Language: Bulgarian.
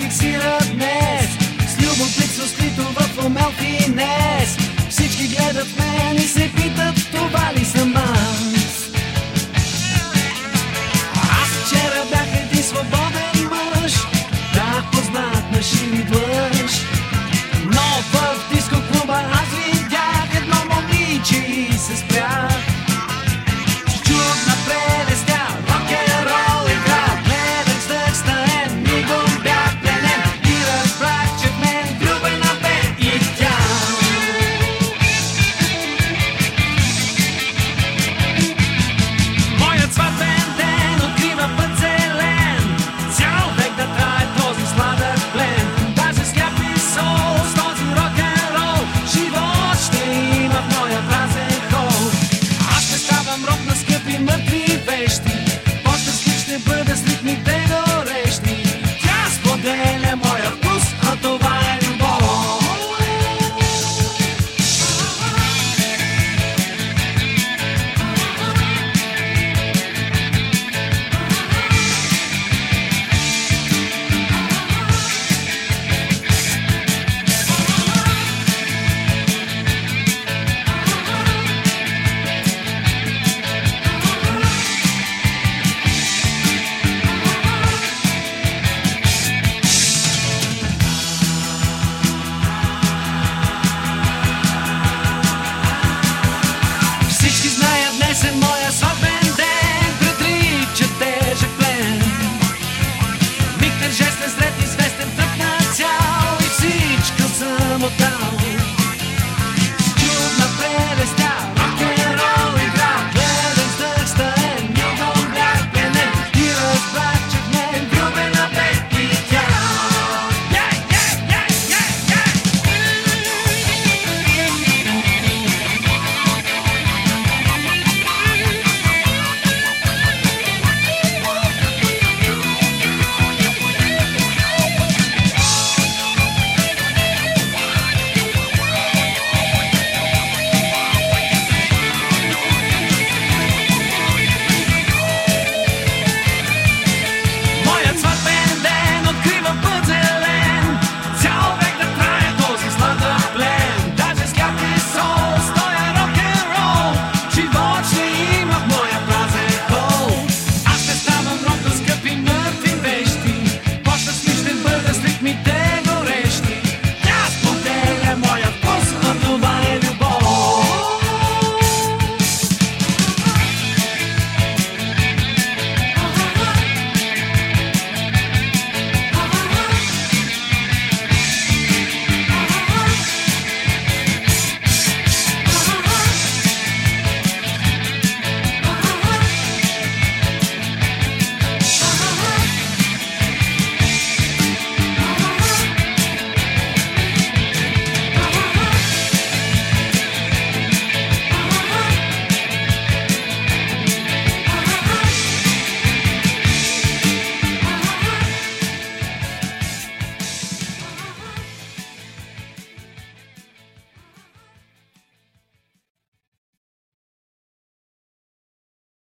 Фиксират днес. С любопитство скрито в умел финес. Всички гледат мен и се